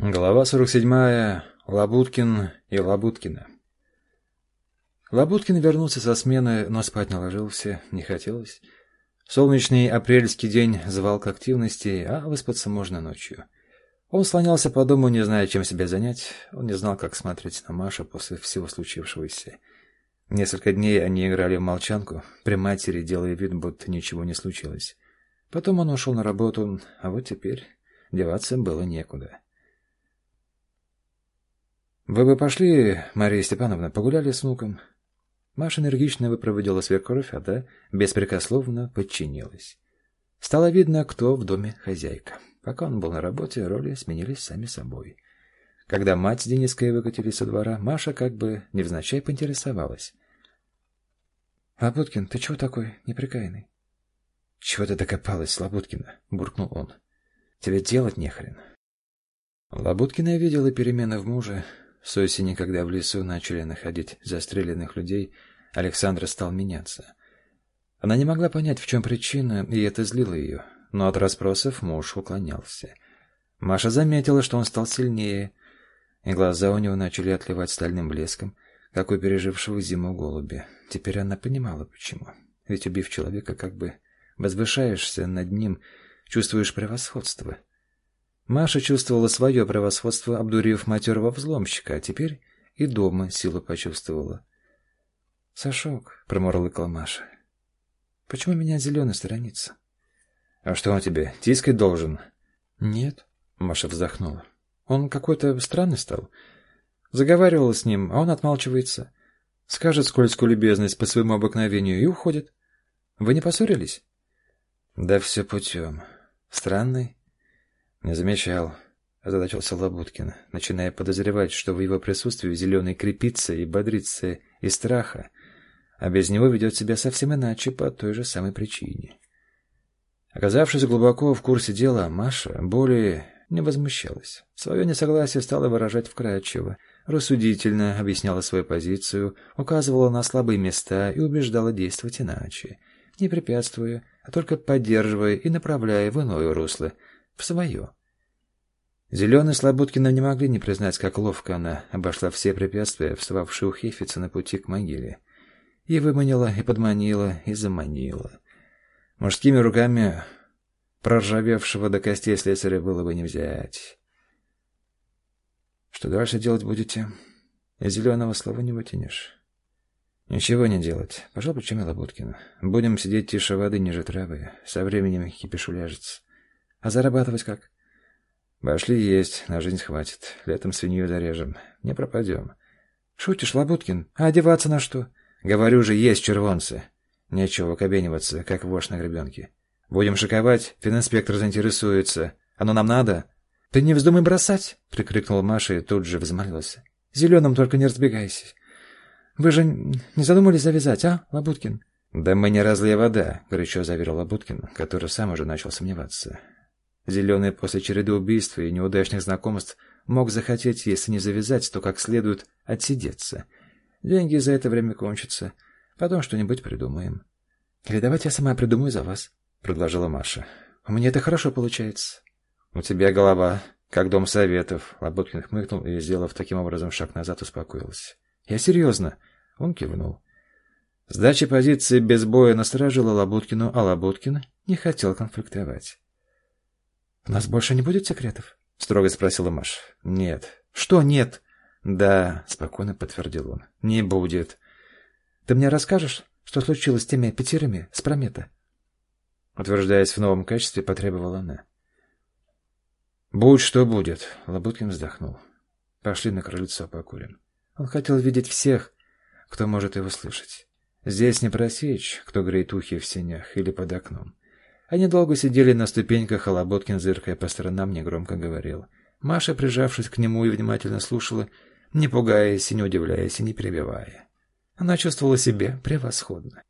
Глава 47. Лабуткин и Лабуткина. Лабуткин вернулся со смены, но спать не ложился, не хотелось. Солнечный апрельский день звал к активности, а выспаться можно ночью. Он слонялся по дому, не зная, чем себя занять. Он не знал, как смотреть на Машу после всего случившегося. Несколько дней они играли в молчанку, при матери делая вид, будто ничего не случилось. Потом он ушел на работу, а вот теперь деваться было некуда. «Вы бы пошли, Мария Степановна, погуляли с внуком?» Маша энергично выпроводила свекровь, а та беспрекословно подчинилась. Стало видно, кто в доме хозяйка. Пока он был на работе, роли сменились сами собой. Когда мать с Дениской выкатили со двора, Маша как бы невзначай поинтересовалась. «Лабуткин, ты чего такой неприкаянный?» «Чего ты докопалась, Лабуткина?» — буркнул он. «Тебе делать нехрен». Лабуткина видела перемены в муже, с осени, когда в лесу начали находить застреленных людей, Александра стал меняться. Она не могла понять, в чем причина, и это злило ее, но от расспросов муж уклонялся. Маша заметила, что он стал сильнее, и глаза у него начали отливать стальным блеском, как у пережившего зиму голубя. Теперь она понимала, почему. Ведь, убив человека, как бы возвышаешься над ним, чувствуешь превосходство — Маша чувствовала свое превосходство, обдурив матерого взломщика, а теперь и дома силу почувствовала. — Сашок, — промурлыкала Маша, — почему меня зеленый сторонится? — А что он тебе, тискать должен? — Нет, — Маша вздохнула. — Он какой-то странный стал. Заговаривала с ним, а он отмалчивается. Скажет скользкую любезность по своему обыкновению и уходит. Вы не поссорились? — Да все путем. Странный. «Не замечал», — озадачился Лабуткин, начиная подозревать, что в его присутствии зеленый крепится и бодрится из страха, а без него ведет себя совсем иначе по той же самой причине. Оказавшись глубоко в курсе дела, Маша более не возмущалась. Свое несогласие стала выражать вкрадчиво, рассудительно объясняла свою позицию, указывала на слабые места и убеждала действовать иначе, не препятствуя, а только поддерживая и направляя в иное русло — в свое. Зеленые Слободкина не могли не признать, как ловко она обошла все препятствия, встававшие у Хефица на пути к могиле. И выманила, и подманила, и заманила. Мужскими руками проржавевшего до костей слесаря было бы не взять. Что дальше делать будете? Из зеленого слова не вытянешь. Ничего не делать. Пожал плечами Лоботкин. Будем сидеть тише воды ниже травы. Со временем кипиш уляжется. А зарабатывать как? Башли есть, на жизнь хватит. Летом свинью зарежем. Не пропадем. Шутишь, Лабуткин? А одеваться на что? Говорю же, есть червонцы. Нечего выкобениваться, как вошь на гребенке. Будем шиковать, фининспектор заинтересуется. Оно нам надо? Ты не вздумай бросать, прикрикнула Маша и тут же взмолилась. Зеленым только не разбегайся. Вы же не задумались завязать, а, Лабуткин? Да мы не разлия вода, горячо заверил Лабуткин, который сам уже начал сомневаться. Зеленый после череды убийств и неудачных знакомств мог захотеть, если не завязать, то как следует отсидеться. Деньги за это время кончатся. Потом что-нибудь придумаем. Или давайте я сама придумаю за вас, — предложила Маша. У меня это хорошо получается. У тебя голова, как дом советов. Лоботкин хмыкнул и, сделав таким образом шаг назад, успокоился. Я серьезно. Он кивнул. Сдача позиции без боя насторожила Лоботкину, а Лоботкин не хотел конфликтовать. «У нас больше не будет секретов?» — строго спросила Маша. «Нет». «Что нет?» «Да», — спокойно подтвердил он. «Не будет». «Ты мне расскажешь, что случилось с теми пятерыми с Промета?» Утверждаясь в новом качестве, потребовала она. «Будь что будет», — Лабуткин вздохнул. «Пошли на крыльцо покурим». Он хотел видеть всех, кто может его слышать. Здесь не просечь, кто греет ухи в сенях или под окном. Они долго сидели на ступеньках, а Лоботкин, зыркая по сторонам, негромко говорил. Маша, прижавшись к нему и внимательно слушала, не пугаясь и не удивляясь и не перебивая. Она чувствовала себя превосходно.